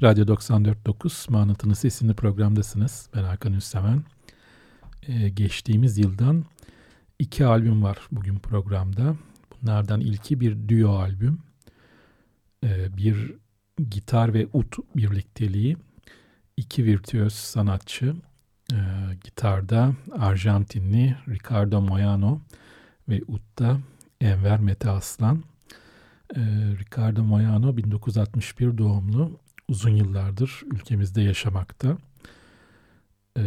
Açık Radyo 94.9 Manıtını Sesini programdasınız. Ben Hakan Üstemen. Ee, geçtiğimiz yıldan iki albüm var bugün programda. Bunlardan ilki bir duo albüm. Ee, bir gitar ve ut birlikteliği. İki virtüöz sanatçı. Ee, gitarda Arjantinli Ricardo Moyano ve utta Enver Mete Aslan. Ee, Ricardo Moyano 1961 doğumlu. Uzun yıllardır ülkemizde yaşamakta. Ee,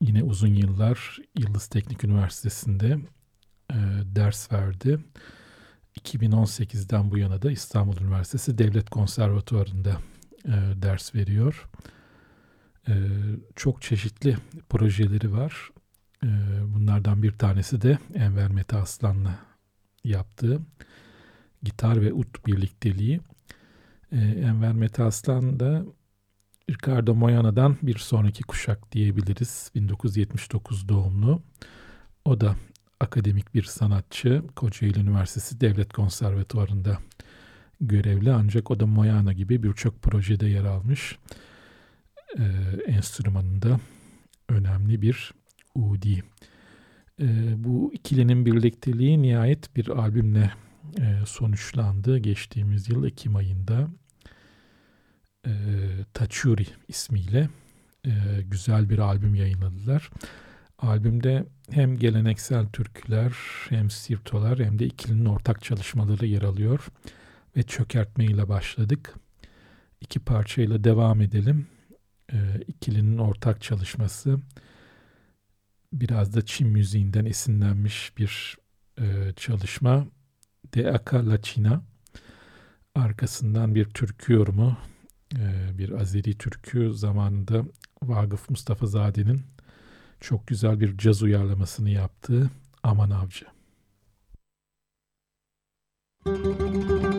yine uzun yıllar Yıldız Teknik Üniversitesi'nde e, ders verdi. 2018'den bu yana da İstanbul Üniversitesi Devlet Konservatuvarı'nda e, ders veriyor. E, çok çeşitli projeleri var. E, bunlardan bir tanesi de Enver Mete Aslan'la yaptığı gitar ve ut birlikteliği. E, Enver Mete Aslan da Ricardo Moyana'dan bir sonraki kuşak diyebiliriz. 1979 doğumlu. O da akademik bir sanatçı. Kocaeli Üniversitesi Devlet Konservatuvarı'nda görevli ancak o da Moyana gibi birçok projede yer almış. Ee, enstrümanında önemli bir Udi. Ee, bu ikilinin birlikteliği nihayet bir albümle e, sonuçlandı. Geçtiğimiz yıl Ekim ayında e, Tachuri ismiyle e, güzel bir albüm yayınladılar. Albümde hem geleneksel türküler hem sirtolar hem de ikilinin ortak çalışmaları yer alıyor ve çökertme ile başladık. İki parçayla devam edelim. E, ikilinin ortak çalışması biraz da Çin müziğinden esinlenmiş bir e, çalışma. De Aka La China. Arkasından bir türkü yorumu, bir Azeri türkü zamanında Vagıf Mustafa Zade'nin çok güzel bir caz uyarlamasını yaptığı Aman Avcı. Müzik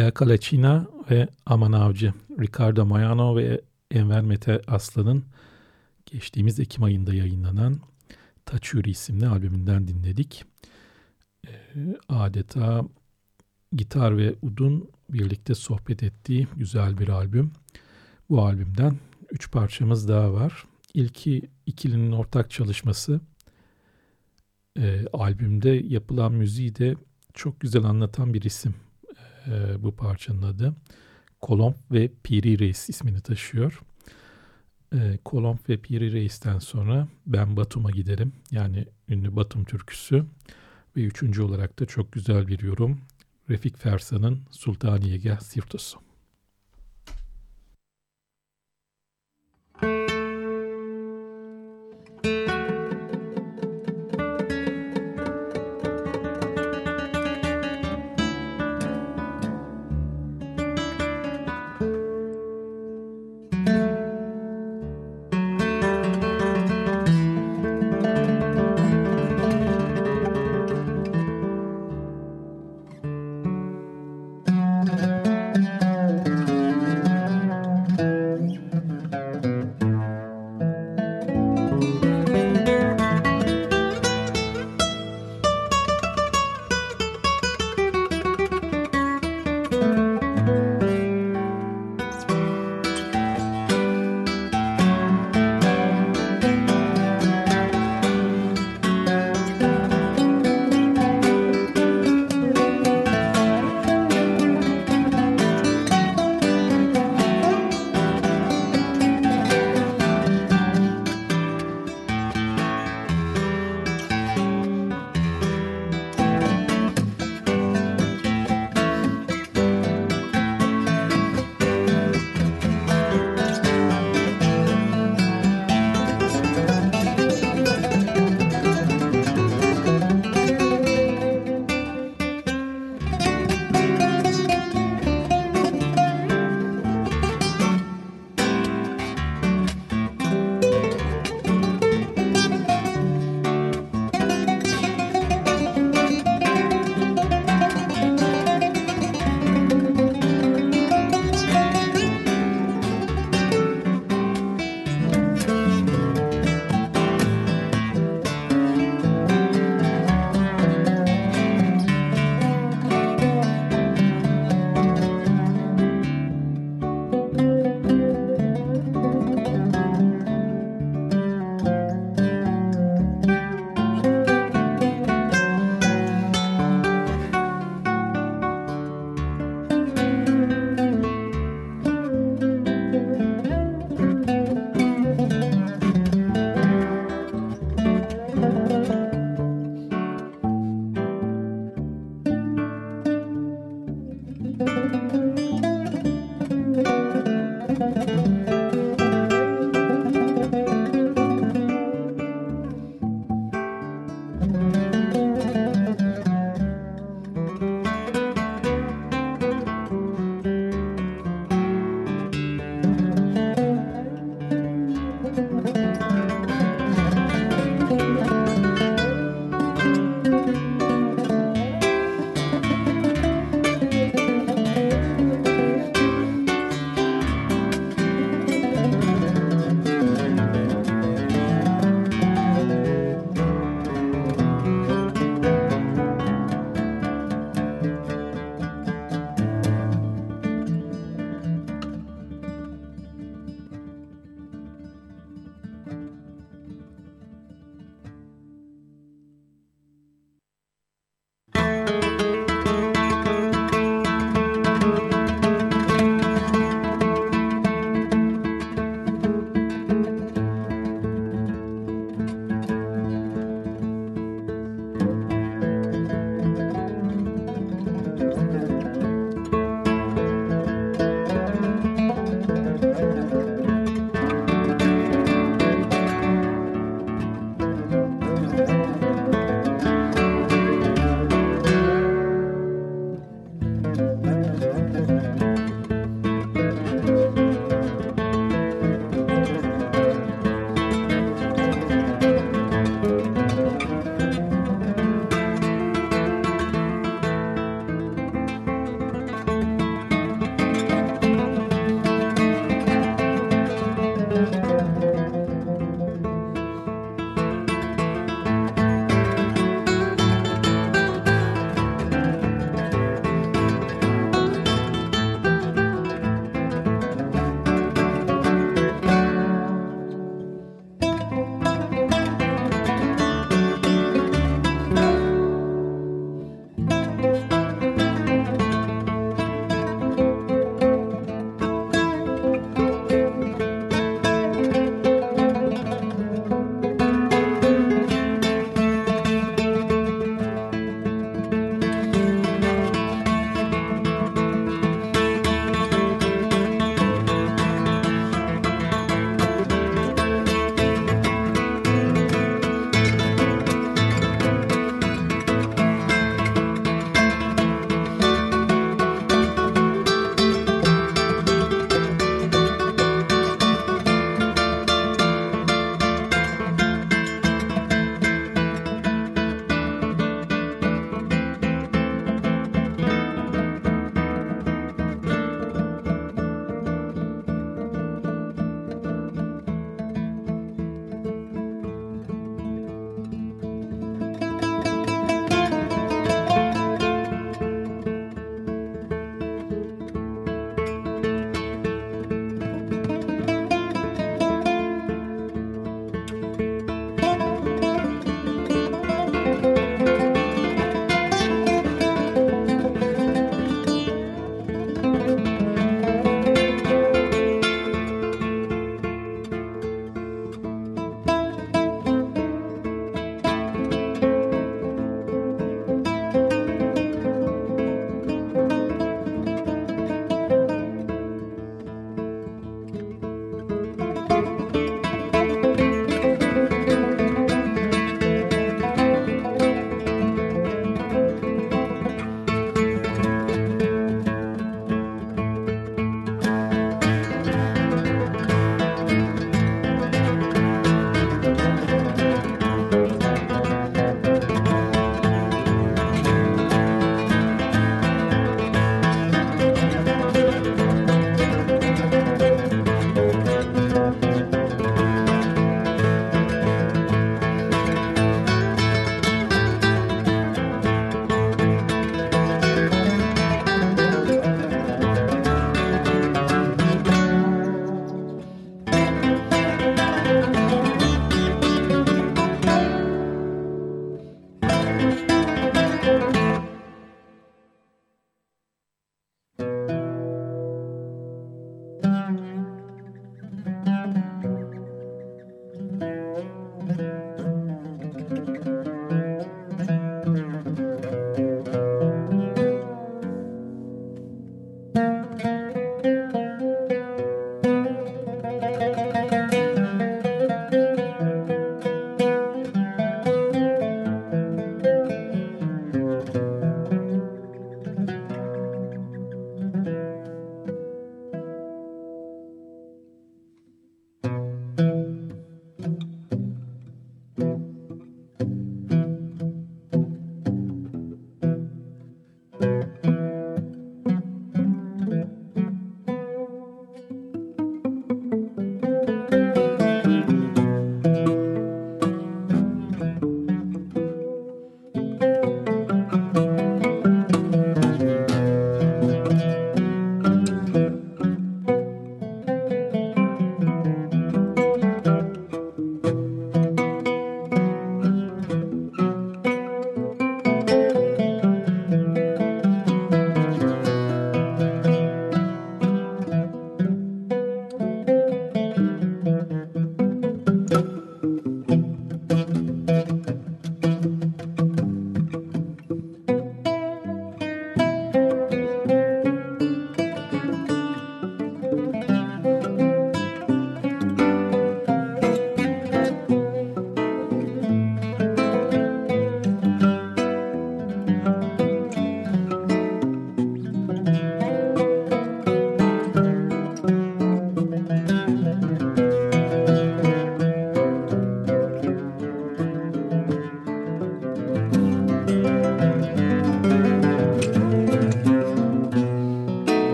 Dea Kalachina ve Aman Avcı, Ricardo Mayano ve Enver Mete Aslan'ın geçtiğimiz Ekim ayında yayınlanan Taçuri isimli albümünden dinledik. Ee, adeta gitar ve udun birlikte sohbet ettiği güzel bir albüm. Bu albümden üç parçamız daha var. İlki ikilinin ortak çalışması. E, albümde yapılan müziği de çok güzel anlatan bir isim e, bu parçanın adı. Kolomb ve Piri Reis ismini taşıyor. E, Kolomb ve Piri Reis'ten sonra Ben Batum'a giderim. Yani ünlü Batum türküsü. Ve üçüncü olarak da çok güzel bir yorum. Refik Fersan'ın Sultaniye Gel Sirtosu.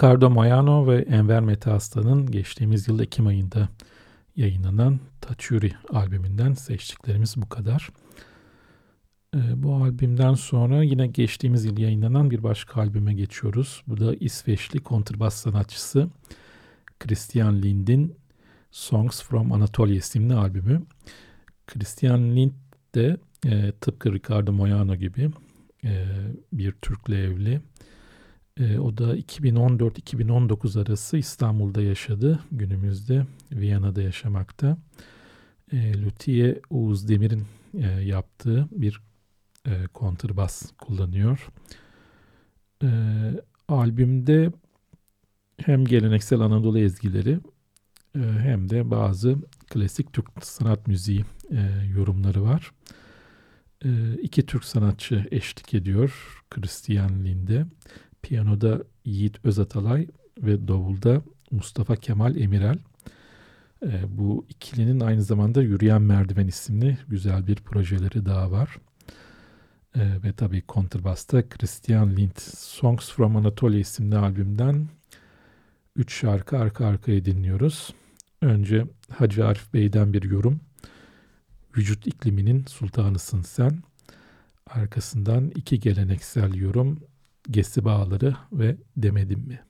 Ricardo Moyano ve Enver Mete Aslan'ın geçtiğimiz yıl Ekim ayında yayınlanan Taçuri albümünden seçtiklerimiz bu kadar. Ee, bu albümden sonra yine geçtiğimiz yıl yayınlanan bir başka albüme geçiyoruz. Bu da İsveçli kontrbas sanatçısı Christian Lind'in Songs from Anatolia isimli albümü. Christian Lind de e, tıpkı Ricardo Moyano gibi e, bir Türk'le evli. E, o da 2014-2019 arası İstanbul'da yaşadı. Günümüzde Viyana'da yaşamakta. E, Luthier Oğuz Demir'in e, yaptığı bir e, kontrbas kullanıyor. E, albümde hem geleneksel Anadolu ezgileri e, hem de bazı klasik Türk sanat müziği e, yorumları var. E, iki Türk sanatçı eşlik ediyor Christian Linde. Piyanoda Yiğit Özatalay ve davulda Mustafa Kemal Emirel. E, bu ikilinin aynı zamanda Yürüyen Merdiven isimli güzel bir projeleri daha var. E, ve tabii kontrbasta Christian Lind Songs from Anatolia isimli albümden 3 şarkı arka arkaya dinliyoruz. Önce Hacı Arif Bey'den bir yorum. Vücut ikliminin sultanısın sen. Arkasından iki geleneksel yorum. Gesi bağları ve demedim mi?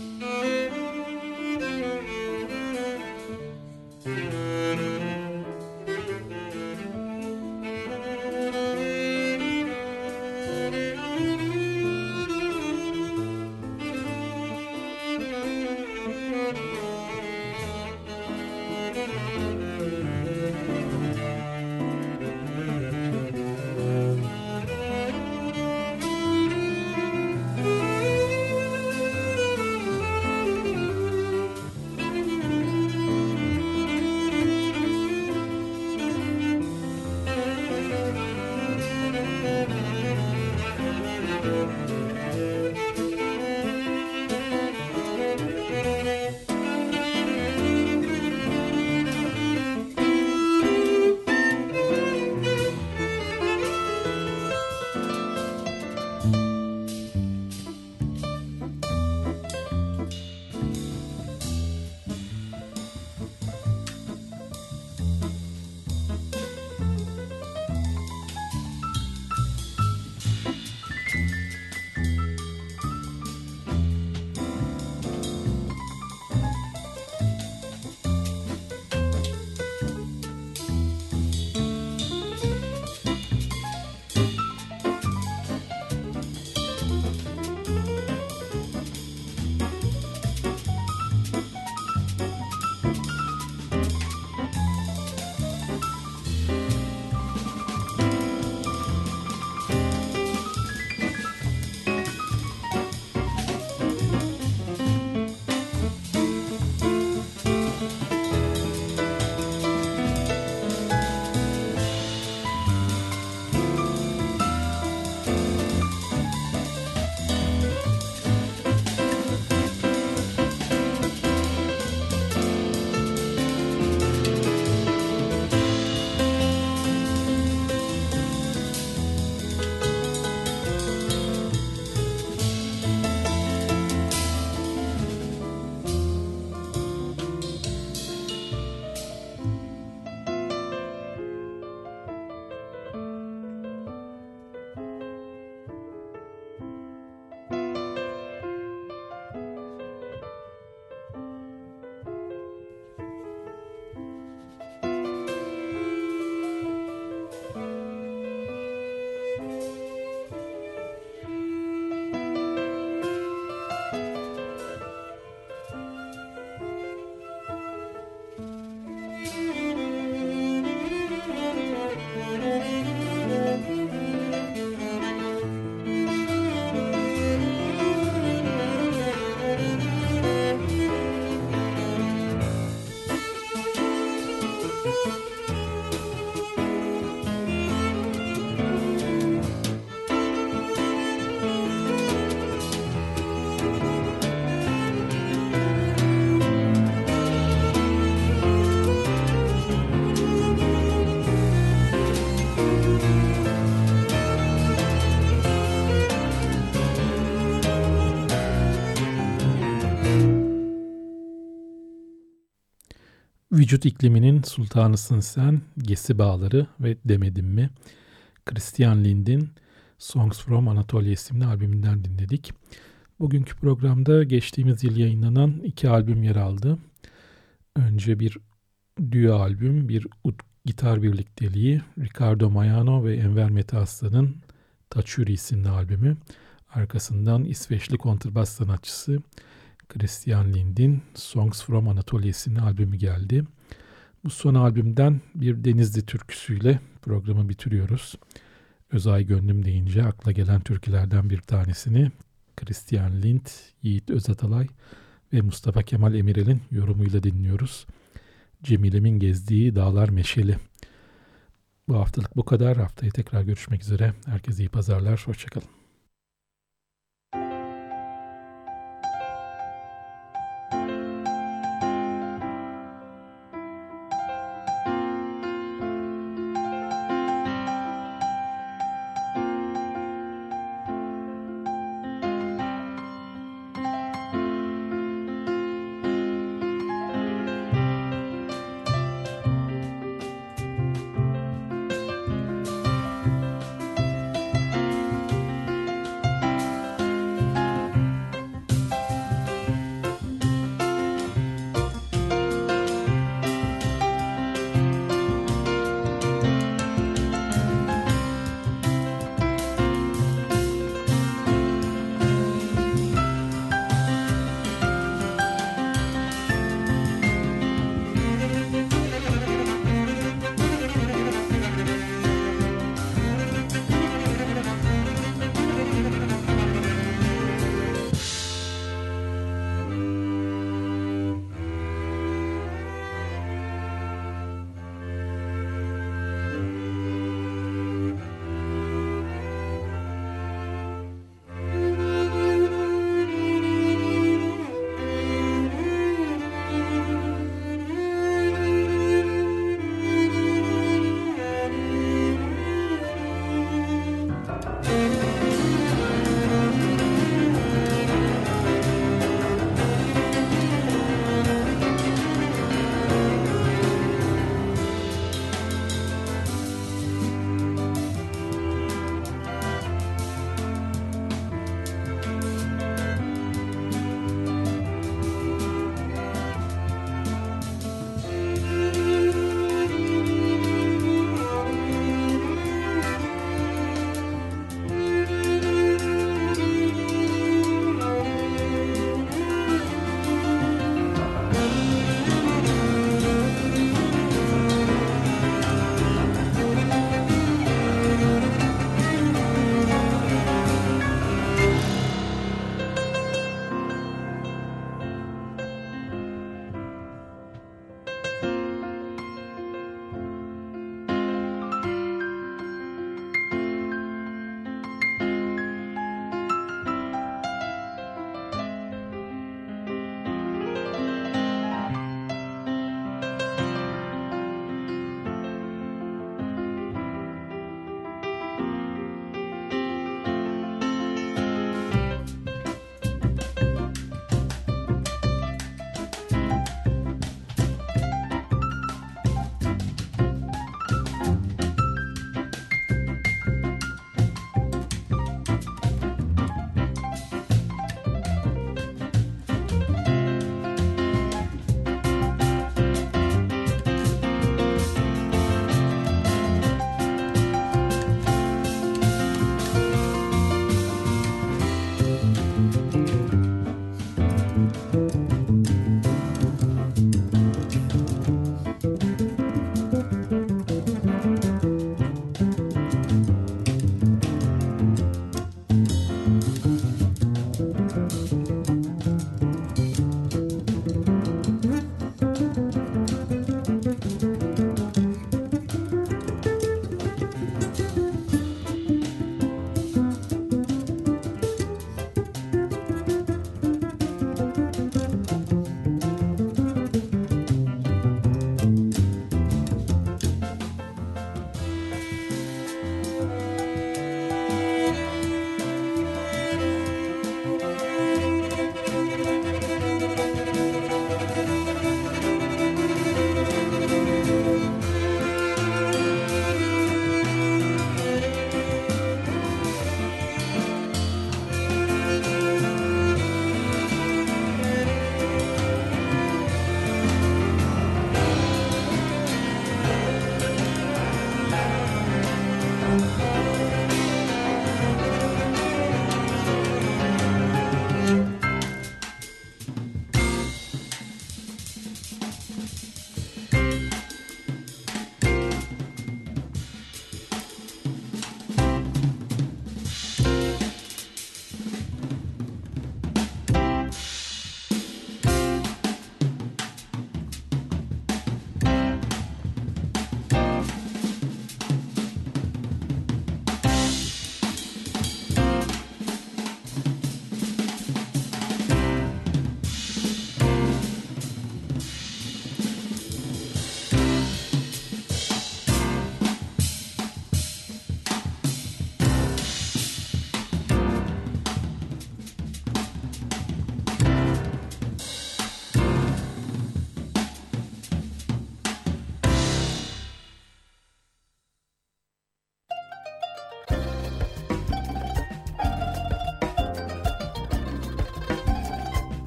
Mm-hmm. Vücut ikliminin sultanısın sen, Gesi Bağları ve Demedim mi? Christian Lind'in Songs from Anatolia isimli albümünden dinledik. Bugünkü programda geçtiğimiz yıl yayınlanan iki albüm yer aldı. Önce bir duo albüm, bir ut gitar birlikteliği Ricardo Mayano ve Enver Mete Taçuri isimli albümü. Arkasından İsveçli kontrbas sanatçısı Christian Lind'in Songs from Anatolia isimli albümü geldi. Bu son albümden bir Denizli türküsüyle programı bitiriyoruz. Özay Gönlüm deyince akla gelen türkülerden bir tanesini Christian Lind, Yiğit Özatalay ve Mustafa Kemal Emirel'in yorumuyla dinliyoruz. Cemile'min gezdiği dağlar meşeli. Bu haftalık bu kadar. Haftaya tekrar görüşmek üzere. Herkese iyi pazarlar. Hoşçakalın.